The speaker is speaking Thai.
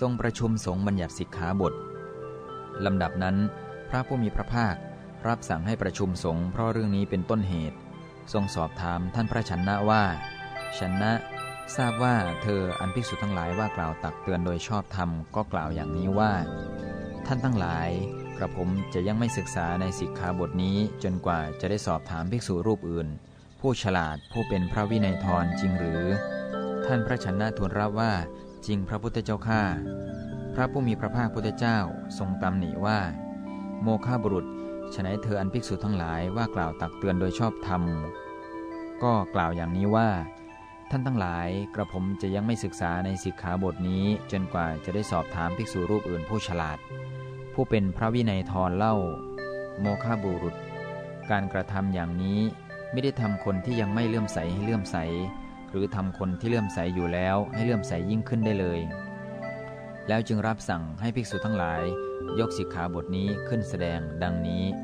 ทรงประชุมสงฆ์บัญญัติสิกขาบทลำดับนั้น พระผู้มีพระภาครับสั่งให้ประชุมสงฆ์เพราะเรื่องนี้เป็นต้นเหตุ ทรงสอบถามท่านพระชนะว่า ชนะ ทราบว่าเธออันภิกษุทั้งหลายว่ากล่าวตักเตือนโดยชอบธรรมก็กล่าวอย่างนี้ว่า ท่านทั้งหลายกระผมจะยังไม่ศึกษาในสิกขาบทนี้จนกว่าจะได้สอบถามภิกษุรูปอื่น ผู้ฉลาดผู้เป็นพระวินัยทรจริงหรือ ท่านพระชนะทูลรับว่า จริงพระพุทธเจ้าข้าพระผู้มีพระภาคพุทธเจ้าทรงตำหนิว่า โมฆะบุรุษฉนัยเธออันภิกษุทั้งหลายว่ากล่าวตักเตือนโดยชอบธรรม ก็กล่าวอย่างนี้ว่า ท่านทั้งหลายกระผมจะยังไม่ศึกษาในสิกขาบทนี้จนกว่าจะได้สอบถามภิกษุรูปอื่นผู้ฉลาด ผู้เป็นพระวินัยทรเล่า โมฆะบุรุษ การกระทำอย่างนี้ไม่ได้ทำคนที่ยังไม่เลื่อมใสให้เลื่อมใส หรือทำคนที่เลื่อมใสอยู่แล้วให้เลื่อมใสยิ่งขึ้นได้เลย แล้วจึงรับสั่งให้ภิกษุทั้งหลาย ยกสิกขาบทนี้ขึ้นแสดงดังนี้